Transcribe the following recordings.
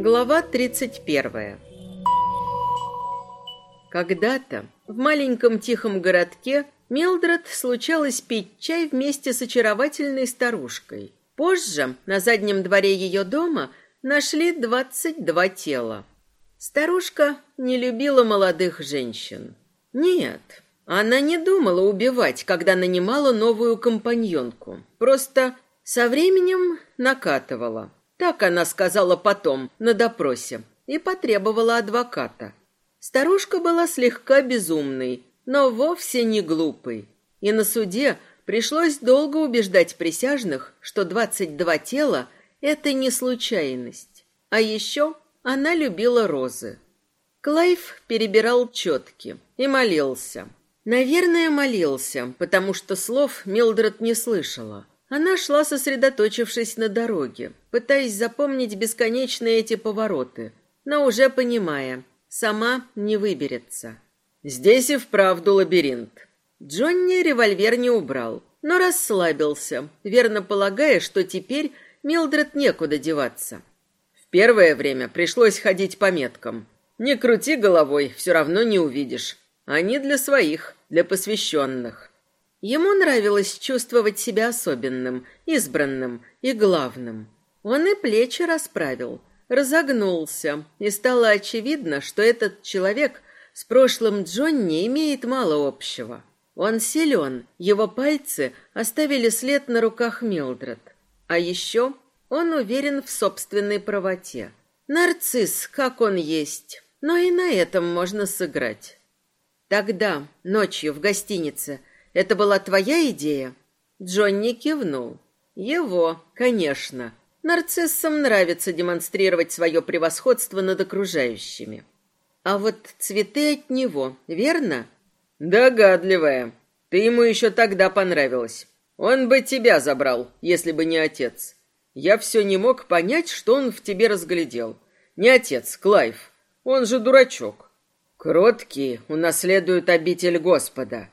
Глава 31. Когда-то в маленьком тихом городке Милдред случалось пить чай вместе с очаровательной старушкой. Позже на заднем дворе ее дома нашли двадцать два тела. Старушка не любила молодых женщин. Нет, она не думала убивать, когда нанимала новую компаньонку. Просто со временем накатывала. Так она сказала потом, на допросе, и потребовала адвоката. Старушка была слегка безумной, но вовсе не глупой. И на суде пришлось долго убеждать присяжных, что двадцать два тела – это не случайность. А еще она любила розы. Клайв перебирал четки и молился. Наверное, молился, потому что слов Милдред не слышала. Она шла, сосредоточившись на дороге, пытаясь запомнить бесконечные эти повороты, но уже понимая, сама не выберется. Здесь и вправду лабиринт. Джонни револьвер не убрал, но расслабился, верно полагая, что теперь Милдред некуда деваться. В первое время пришлось ходить по меткам. Не крути головой, все равно не увидишь. Они для своих, для посвященных. Ему нравилось чувствовать себя особенным, избранным и главным. Он и плечи расправил, разогнулся, и стало очевидно, что этот человек с прошлым Джонни имеет мало общего. Он силен, его пальцы оставили след на руках Милдред. А еще он уверен в собственной правоте. Нарцисс, как он есть, но и на этом можно сыграть. Тогда, ночью в гостинице, это была твоя идея? Джонни кивнул. Его, конечно. Нарциссам нравится демонстрировать свое превосходство над окружающими. А вот цветы от него, верно? Догадливая. Ты ему еще тогда понравилась. Он бы тебя забрал, если бы не отец. Я все не мог понять, что он в тебе разглядел. Не отец, Клайв. Он же дурачок. Кроткие унаследуют обитель Господа.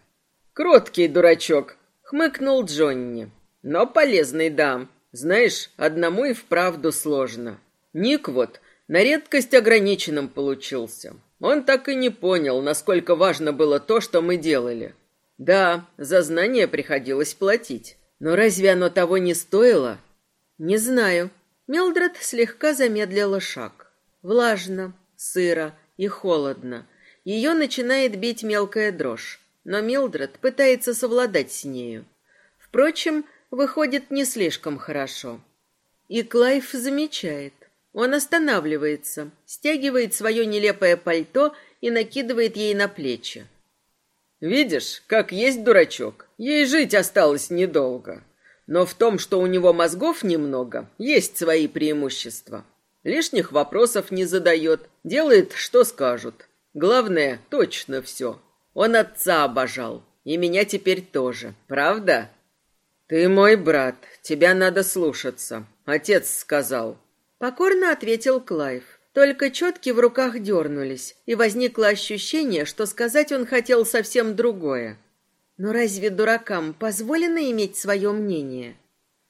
Кроткий дурачок, хмыкнул Джонни. Но полезный дам. Знаешь, одному и вправду сложно. Ник вот на редкость ограниченным получился. Он так и не понял, насколько важно было то, что мы делали. Да, за знания приходилось платить. Но разве оно того не стоило? Не знаю. Милдред слегка замедлила шаг. Влажно, сыро и холодно. Ее начинает бить мелкая дрожь но Милдред пытается совладать с нею. Впрочем, выходит не слишком хорошо. И Клайв замечает. Он останавливается, стягивает свое нелепое пальто и накидывает ей на плечи. «Видишь, как есть дурачок. Ей жить осталось недолго. Но в том, что у него мозгов немного, есть свои преимущества. Лишних вопросов не задает, делает, что скажут. Главное, точно все. Он отца обожал, и меня теперь тоже, правда? Ты мой брат, тебя надо слушаться, отец сказал. Покорно ответил Клайв. Только четки в руках дернулись, и возникло ощущение, что сказать он хотел совсем другое. Но разве дуракам позволено иметь свое мнение?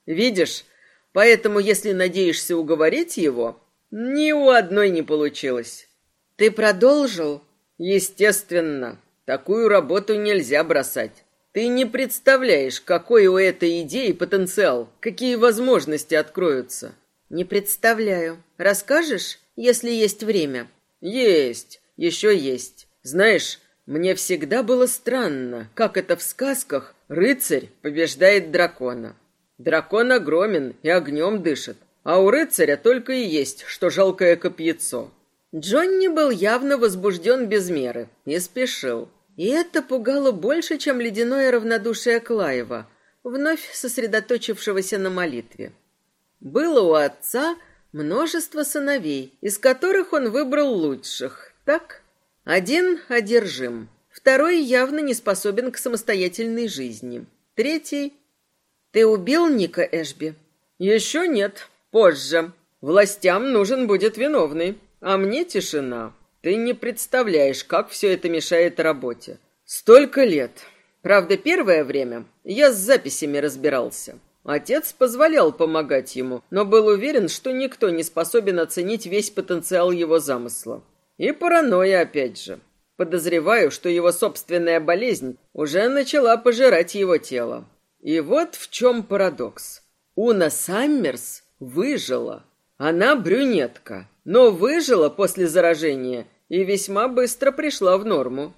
Видишь, поэтому если надеешься уговорить его, ни у одной не получилось. Ты продолжил? Естественно. Такую работу нельзя бросать. Ты не представляешь, какой у этой идеи потенциал, какие возможности откроются. Не представляю. Расскажешь, если есть время? Есть, еще есть. Знаешь, мне всегда было странно, как это в сказках рыцарь побеждает дракона. Дракон огромен и огнем дышит, а у рыцаря только и есть, что жалкое копьецо. Джонни был явно возбужден без меры и спешил. И это пугало больше, чем ледяное равнодушие Клаева, вновь сосредоточившегося на молитве. Было у отца множество сыновей, из которых он выбрал лучших, так? Один одержим, второй явно не способен к самостоятельной жизни, третий... Ты убил Ника Эшби? Еще нет, позже. Властям нужен будет виновный, а мне тишина. Ты не представляешь, как все это мешает работе. Столько лет. Правда, первое время я с записями разбирался. Отец позволял помогать ему, но был уверен, что никто не способен оценить весь потенциал его замысла. И паранойя опять же. Подозреваю, что его собственная болезнь уже начала пожирать его тело. И вот в чем парадокс. Уна Саммерс выжила. Она брюнетка, но выжила после заражения и весьма быстро пришла в норму.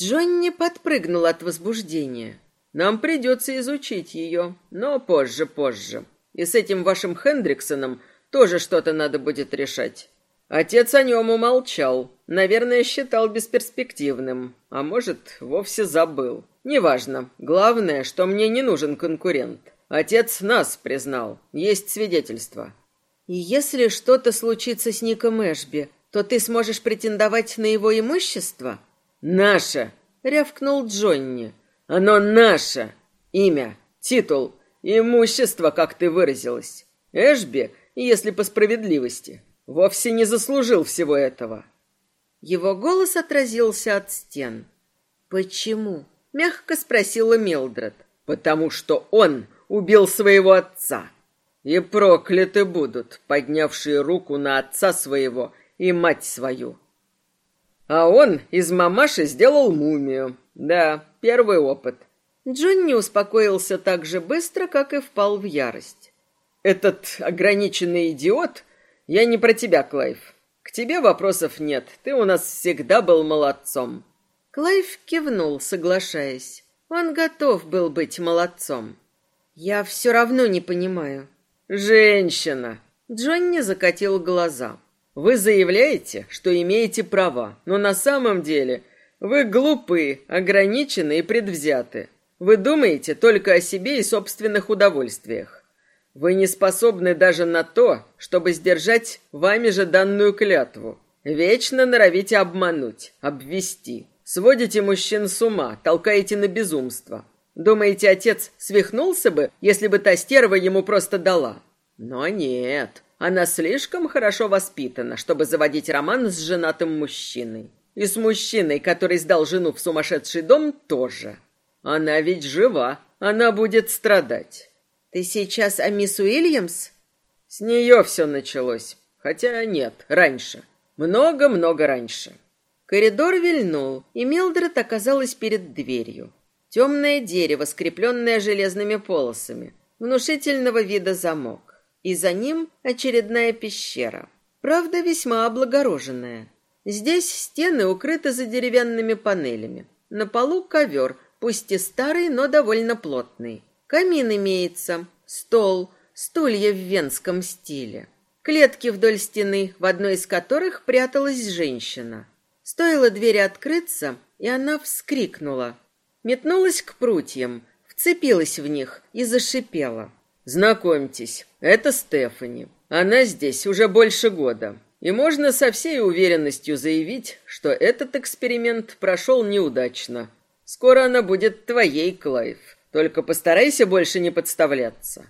Джонни подпрыгнул от возбуждения. Нам придется изучить ее, но позже, позже. И с этим вашим Хендриксоном тоже что-то надо будет решать. Отец о нем умолчал. Наверное, считал бесперспективным. А может, вовсе забыл. Неважно. Главное, что мне не нужен конкурент. Отец нас признал. Есть свидетельства. И если что-то случится с Ником Эшби, то ты сможешь претендовать на его имущество? Наше, рявкнул Джонни. Оно наше. Имя, титул, имущество, как ты выразилась. Эшби, если по справедливости, вовсе не заслужил всего этого. Его голос отразился от стен. Почему? мягко спросила Милдред. Потому что он убил своего отца. И прокляты будут, поднявшие руку на отца своего и мать свою. А он из мамаши сделал мумию. Да, первый опыт. Джонни успокоился так же быстро, как и впал в ярость. Этот ограниченный идиот... Я не про тебя, Клайв. К тебе вопросов нет. Ты у нас всегда был молодцом. Клайв кивнул, соглашаясь. Он готов был быть молодцом. Я все равно не понимаю. Женщина. Джонни закатил глаза. Вы заявляете, что имеете права, но на самом деле вы глупы, ограничены и предвзяты. Вы думаете только о себе и собственных удовольствиях. Вы не способны даже на то, чтобы сдержать вами же данную клятву. Вечно норовите обмануть, обвести. Сводите мужчин с ума, толкаете на безумство. Думаете, отец свихнулся бы, если бы та стерва ему просто дала? Но нет. Она слишком хорошо воспитана, чтобы заводить роман с женатым мужчиной. И с мужчиной, который сдал жену в сумасшедший дом, тоже. Она ведь жива, она будет страдать. Ты сейчас о мисс Уильямс? С нее все началось. Хотя нет, раньше. Много-много раньше. Коридор вильнул, и Милдред оказалась перед дверью. Темное дерево, скрепленное железными полосами. Внушительного вида замок и за ним очередная пещера. Правда, весьма облагороженная. Здесь стены укрыты за деревянными панелями. На полу ковер, пусть и старый, но довольно плотный. Камин имеется, стол, стулья в венском стиле. Клетки вдоль стены, в одной из которых пряталась женщина. Стоило двери открыться, и она вскрикнула. Метнулась к прутьям, вцепилась в них и зашипела. Знакомьтесь, это Стефани. Она здесь уже больше года. И можно со всей уверенностью заявить, что этот эксперимент прошел неудачно. Скоро она будет твоей, Клайв. Только постарайся больше не подставляться.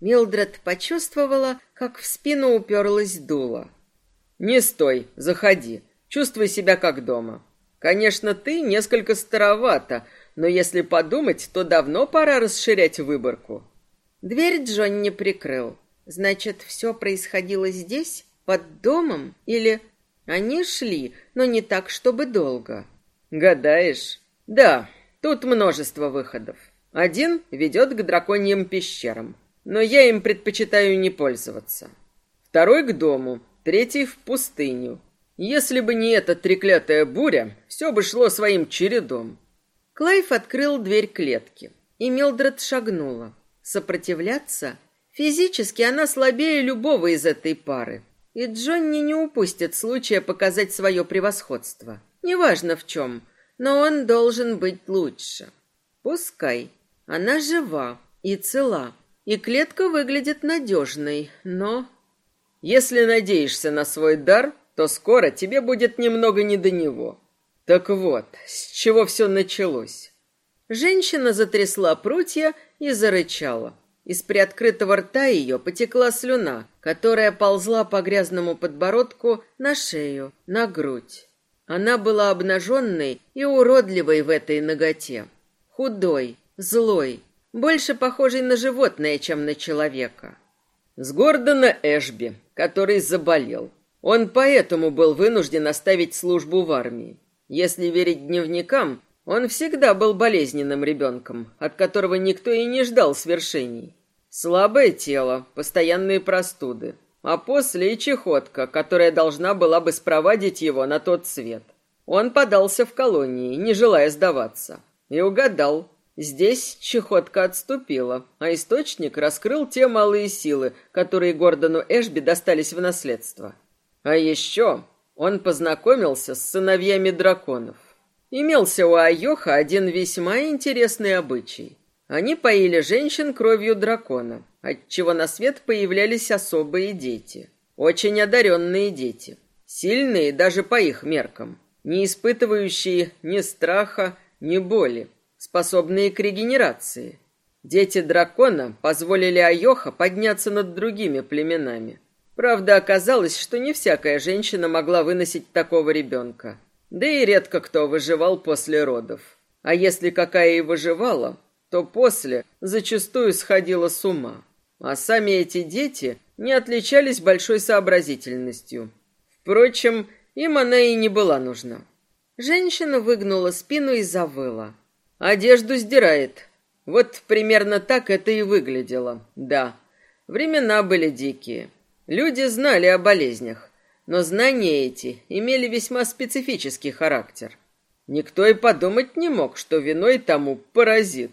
Милдред почувствовала, как в спину уперлась дуло. Не стой, заходи. Чувствуй себя как дома. Конечно, ты несколько старовата, но если подумать, то давно пора расширять выборку. Дверь Джон не прикрыл. Значит, все происходило здесь, под домом, или они шли, но не так, чтобы долго. Гадаешь? Да, тут множество выходов. Один ведет к драконьим пещерам, но я им предпочитаю не пользоваться. Второй к дому, третий в пустыню. Если бы не эта треклятая буря, все бы шло своим чередом. Клайв открыл дверь клетки, и Милдред шагнула. Сопротивляться? Физически она слабее любого из этой пары. И Джонни не упустит случая показать свое превосходство. Неважно в чем, но он должен быть лучше. Пускай. Она жива и цела, и клетка выглядит надежной, но... Если надеешься на свой дар, то скоро тебе будет немного не до него. Так вот, с чего все началось? Женщина затрясла прутья и зарычала. Из приоткрытого рта ее потекла слюна, которая ползла по грязному подбородку на шею, на грудь. Она была обнаженной и уродливой в этой ноготе. Худой, злой, больше похожий на животное, чем на человека. С Гордона Эшби, который заболел. Он поэтому был вынужден оставить службу в армии. Если верить дневникам, он всегда был болезненным ребенком, от которого никто и не ждал свершений. Слабое тело, постоянные простуды, а после и чехотка, которая должна была бы спровадить его на тот свет. Он подался в колонии, не желая сдаваться. И угадал. Здесь чехотка отступила, а источник раскрыл те малые силы, которые Гордону Эшби достались в наследство. А еще он познакомился с сыновьями драконов. Имелся у Айоха один весьма интересный обычай. Они поили женщин кровью дракона, отчего на свет появлялись особые дети. Очень одаренные дети. Сильные даже по их меркам. Не испытывающие ни страха, ни боли. Способные к регенерации. Дети дракона позволили Айоха подняться над другими племенами. Правда, оказалось, что не всякая женщина могла выносить такого ребенка. Да и редко кто выживал после родов. А если какая и выживала, то после зачастую сходила с ума. А сами эти дети не отличались большой сообразительностью. Впрочем, им она и не была нужна. Женщина выгнула спину и завыла. Одежду сдирает. Вот примерно так это и выглядело. Да, времена были дикие. Люди знали о болезнях, но знания эти имели весьма специфический характер. Никто и подумать не мог, что виной тому паразит.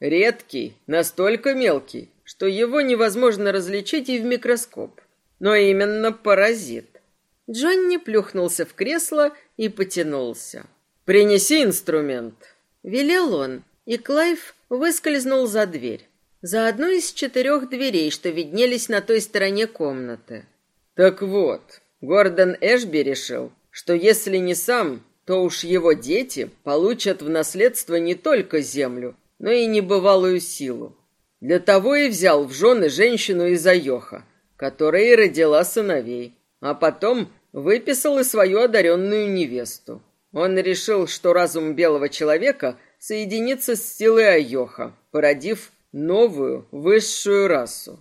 Редкий, настолько мелкий, что его невозможно различить и в микроскоп. Но именно паразит. Джонни плюхнулся в кресло и потянулся. «Принеси инструмент», — велел он, и Клайв выскользнул за дверь за одну из четырех дверей, что виднелись на той стороне комнаты. Так вот, Гордон Эшби решил, что если не сам, то уж его дети получат в наследство не только землю, но и небывалую силу. Для того и взял в жены женщину из Айоха, которая и родила сыновей, а потом выписал и свою одаренную невесту. Он решил, что разум белого человека соединится с силой Айоха, породив новую высшую расу.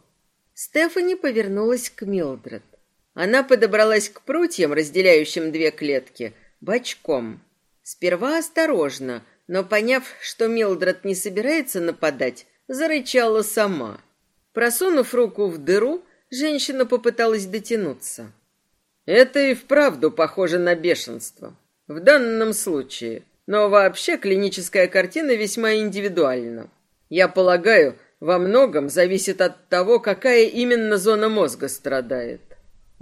Стефани повернулась к Милдред. Она подобралась к прутьям, разделяющим две клетки, бочком. Сперва осторожно, но поняв, что Милдред не собирается нападать, зарычала сама. Просунув руку в дыру, женщина попыталась дотянуться. Это и вправду похоже на бешенство. В данном случае. Но вообще клиническая картина весьма индивидуальна. Я полагаю, во многом зависит от того, какая именно зона мозга страдает.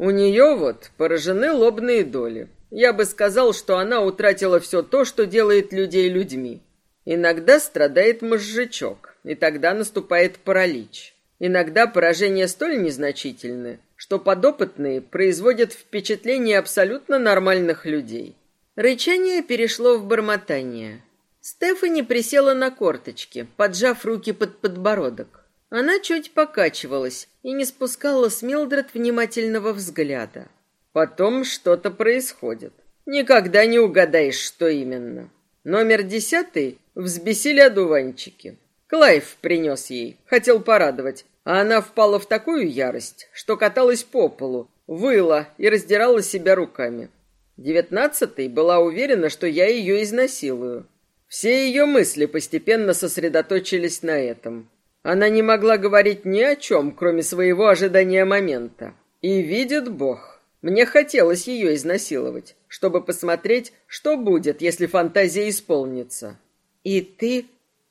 У нее вот поражены лобные доли. Я бы сказал, что она утратила все то, что делает людей людьми. Иногда страдает мозжечок, и тогда наступает паралич. Иногда поражения столь незначительны, что подопытные производят впечатление абсолютно нормальных людей. Рычание перешло в бормотание. Стефани присела на корточки, поджав руки под подбородок. Она чуть покачивалась и не спускала с Милдред внимательного взгляда. Потом что-то происходит. Никогда не угадаешь, что именно. Номер десятый взбесили одуванчики. Клайв принес ей, хотел порадовать, а она впала в такую ярость, что каталась по полу, выла и раздирала себя руками. Девятнадцатый была уверена, что я ее изнасилую. Все ее мысли постепенно сосредоточились на этом. Она не могла говорить ни о чем, кроме своего ожидания момента. И видит Бог. Мне хотелось ее изнасиловать, чтобы посмотреть, что будет, если фантазия исполнится. И ты...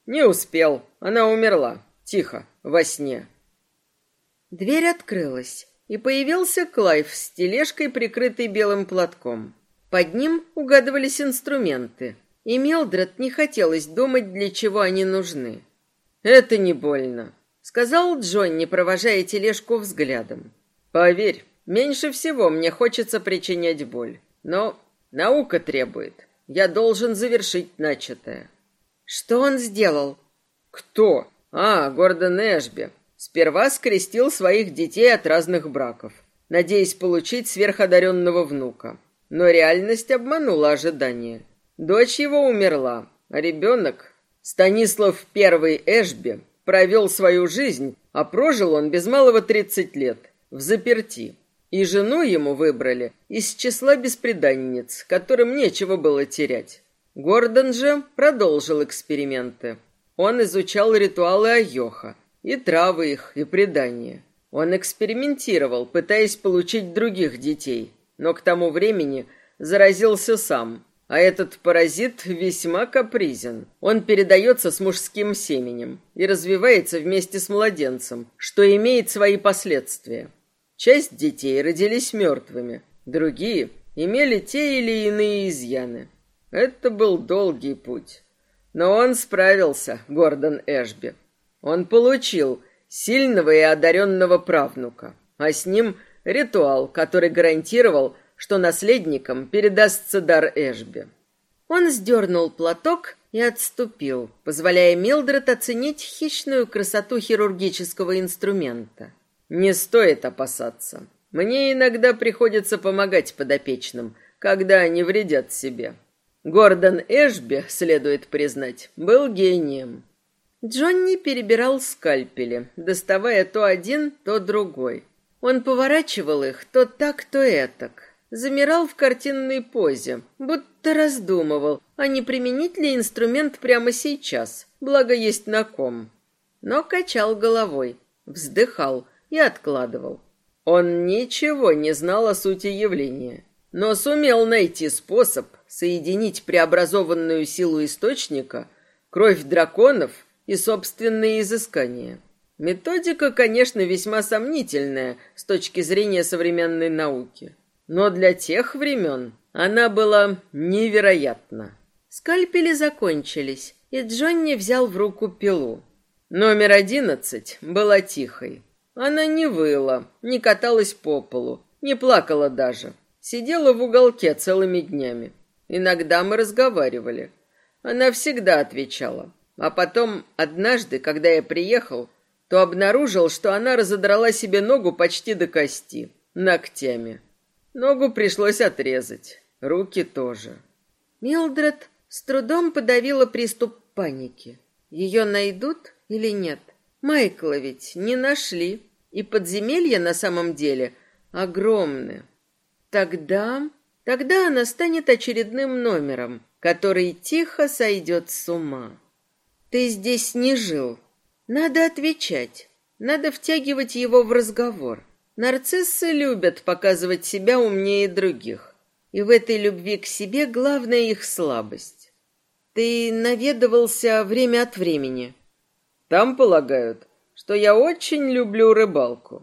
Не успел. Она умерла. Тихо, во сне. Дверь открылась, и появился Клайв с тележкой, прикрытой белым платком. Под ним угадывались инструменты — и Мелдред не хотелось думать, для чего они нужны. «Это не больно», — сказал Джонни, провожая тележку взглядом. «Поверь, меньше всего мне хочется причинять боль. Но наука требует. Я должен завершить начатое». «Что он сделал?» «Кто?» «А, Гордон Эшби. Сперва скрестил своих детей от разных браков, надеясь получить сверходаренного внука. Но реальность обманула ожидания. Дочь его умерла, а ребенок, Станислав I Эшби, провел свою жизнь, а прожил он без малого тридцать лет, в заперти. И жену ему выбрали из числа беспреданниц, которым нечего было терять. Гордон же продолжил эксперименты. Он изучал ритуалы Айоха, и травы их, и предания. Он экспериментировал, пытаясь получить других детей, но к тому времени заразился сам. А этот паразит весьма капризен. Он передается с мужским семенем и развивается вместе с младенцем, что имеет свои последствия. Часть детей родились мертвыми, другие имели те или иные изъяны. Это был долгий путь. Но он справился, Гордон Эшби. Он получил сильного и одаренного правнука, а с ним ритуал, который гарантировал, что наследникам передастся дар Эшби. Он сдернул платок и отступил, позволяя Милдред оценить хищную красоту хирургического инструмента. «Не стоит опасаться. Мне иногда приходится помогать подопечным, когда они вредят себе. Гордон Эшби, следует признать, был гением. Джонни перебирал скальпели, доставая то один, то другой. Он поворачивал их то так, то этак. Замирал в картинной позе, будто раздумывал, а не применить ли инструмент прямо сейчас, благо есть на ком. Но качал головой, вздыхал и откладывал. Он ничего не знал о сути явления, но сумел найти способ соединить преобразованную силу источника, кровь драконов — и собственные изыскания. Методика, конечно, весьма сомнительная с точки зрения современной науки, но для тех времен она была невероятна. Скальпели закончились, и Джонни взял в руку пилу. Номер одиннадцать была тихой. Она не выла, не каталась по полу, не плакала даже. Сидела в уголке целыми днями. Иногда мы разговаривали. Она всегда отвечала. А потом, однажды, когда я приехал, то обнаружил, что она разодрала себе ногу почти до кости, ногтями. Ногу пришлось отрезать, руки тоже. Милдред с трудом подавила приступ паники. Ее найдут или нет? Майкла ведь не нашли, и подземелья на самом деле огромны. Тогда... Тогда она станет очередным номером, который тихо сойдет с ума. Ты здесь не жил. Надо отвечать. Надо втягивать его в разговор. Нарциссы любят показывать себя умнее других. И в этой любви к себе главная их слабость. Ты наведывался время от времени. Там полагают, что я очень люблю рыбалку.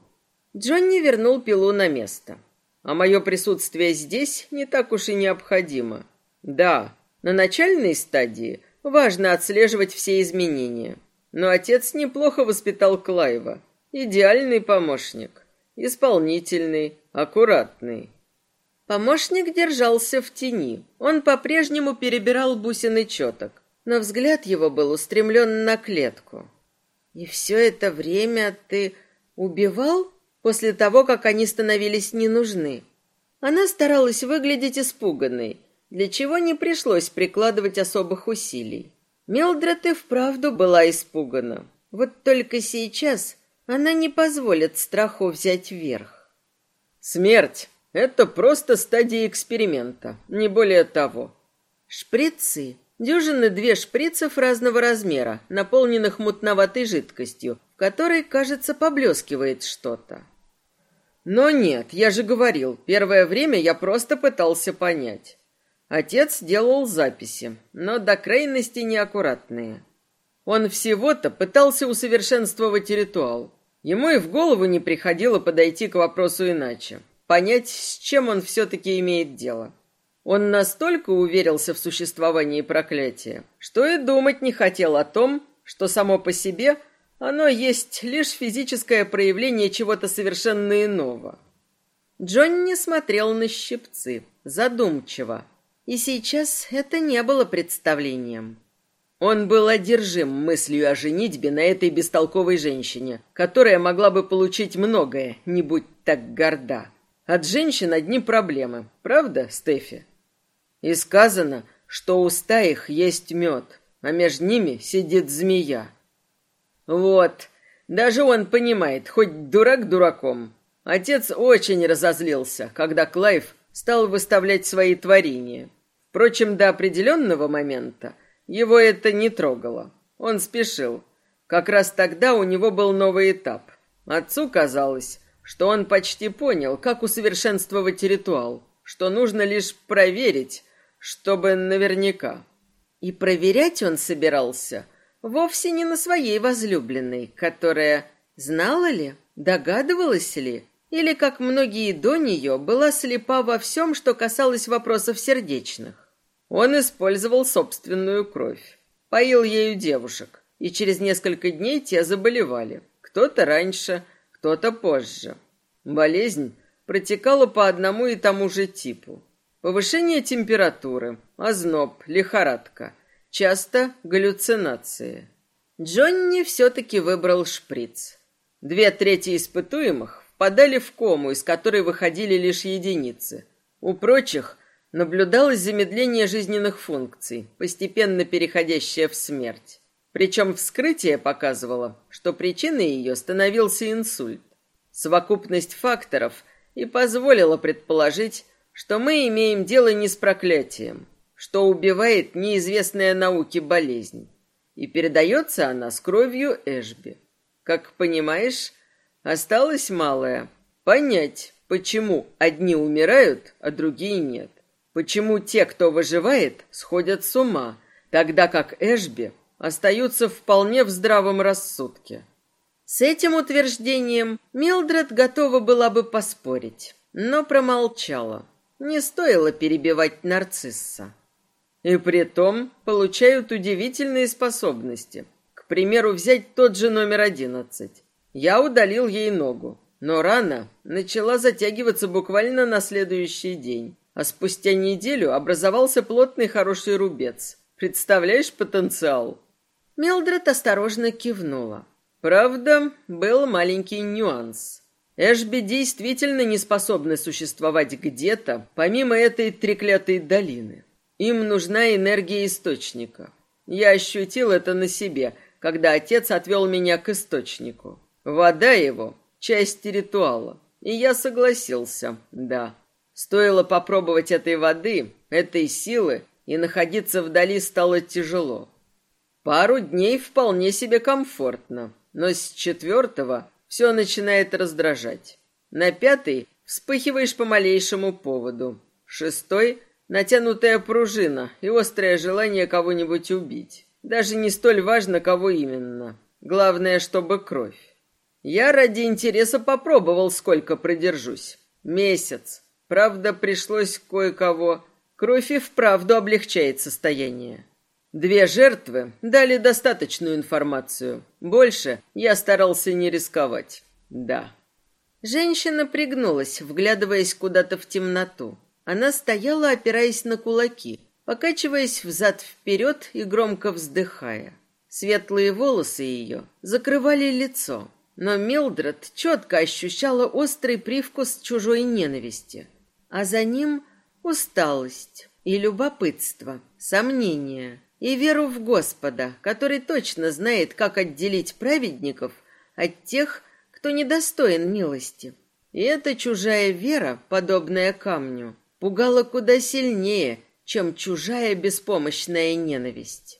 Джонни вернул пилу на место. А мое присутствие здесь не так уж и необходимо. Да, на начальной стадии Важно отслеживать все изменения. Но отец неплохо воспитал Клайва. Идеальный помощник. Исполнительный, аккуратный. Помощник держался в тени. Он по-прежнему перебирал бусины четок, но взгляд его был устремлен на клетку. «И все это время ты убивал после того, как они становились не нужны?» Она старалась выглядеть испуганной, для чего не пришлось прикладывать особых усилий. Мелдред и вправду была испугана. Вот только сейчас она не позволит страху взять верх. Смерть — это просто стадия эксперимента, не более того. Шприцы. Дюжины две шприцев разного размера, наполненных мутноватой жидкостью, в которой, кажется, поблескивает что-то. Но нет, я же говорил, первое время я просто пытался понять. Отец делал записи, но до крайности неаккуратные. Он всего-то пытался усовершенствовать ритуал. Ему и в голову не приходило подойти к вопросу иначе. Понять, с чем он все-таки имеет дело. Он настолько уверился в существовании проклятия, что и думать не хотел о том, что само по себе оно есть лишь физическое проявление чего-то совершенно иного. Джонни смотрел на щипцы, задумчиво, и сейчас это не было представлением. Он был одержим мыслью о женитьбе на этой бестолковой женщине, которая могла бы получить многое, не будь так горда. От женщин одни проблемы, правда, Стефи? И сказано, что у их есть мед, а между ними сидит змея. Вот, даже он понимает, хоть дурак дураком. Отец очень разозлился, когда Клайв стал выставлять свои творения. Впрочем, до определенного момента его это не трогало. Он спешил. Как раз тогда у него был новый этап. Отцу казалось, что он почти понял, как усовершенствовать ритуал, что нужно лишь проверить, чтобы наверняка. И проверять он собирался вовсе не на своей возлюбленной, которая знала ли, догадывалась ли, или, как многие до нее, была слепа во всем, что касалось вопросов сердечных. Он использовал собственную кровь, поил ею девушек, и через несколько дней те заболевали. Кто-то раньше, кто-то позже. Болезнь протекала по одному и тому же типу. Повышение температуры, озноб, лихорадка, часто галлюцинации. Джонни все-таки выбрал шприц. Две трети испытуемых впадали в кому, из которой выходили лишь единицы. У прочих наблюдалось замедление жизненных функций, постепенно переходящее в смерть. Причем вскрытие показывало, что причиной ее становился инсульт. Совокупность факторов и позволила предположить, что мы имеем дело не с проклятием, что убивает неизвестная науке болезнь. И передается она с кровью Эшби. Как понимаешь, осталось малое — понять, почему одни умирают, а другие нет. Почему те, кто выживает, сходят с ума, тогда как Эшби остаются вполне в здравом рассудке. С этим утверждением Милдред готова была бы поспорить, но промолчала. Не стоило перебивать нарцисса. И при том получают удивительные способности. К примеру, взять тот же номер одиннадцать. Я удалил ей ногу, но рана начала затягиваться буквально на следующий день, а спустя неделю образовался плотный хороший рубец. Представляешь потенциал? Милдред осторожно кивнула. Правда, был маленький нюанс. Эшби действительно не способны существовать где-то, помимо этой треклятой долины. Им нужна энергия источника. Я ощутил это на себе, когда отец отвел меня к источнику. Вода его — часть ритуала. И я согласился, да. Стоило попробовать этой воды, этой силы, и находиться вдали стало тяжело. Пару дней вполне себе комфортно, но с четвертого все начинает раздражать. На пятый вспыхиваешь по малейшему поводу. Шестой — натянутая пружина и острое желание кого-нибудь убить. Даже не столь важно, кого именно. Главное, чтобы кровь. Я ради интереса попробовал, сколько продержусь. Месяц. Правда, пришлось кое-кого. Кровь и вправду облегчает состояние. Две жертвы дали достаточную информацию. Больше я старался не рисковать. Да. Женщина пригнулась, вглядываясь куда-то в темноту. Она стояла, опираясь на кулаки, покачиваясь взад-вперед и громко вздыхая. Светлые волосы ее закрывали лицо, но Милдред четко ощущала острый привкус чужой ненависти, а за ним усталость и любопытство, сомнения – и веру в Господа, который точно знает, как отделить праведников от тех, кто недостоин милости. И эта чужая вера, подобная камню, пугала куда сильнее, чем чужая беспомощная ненависть.